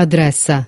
Adressa.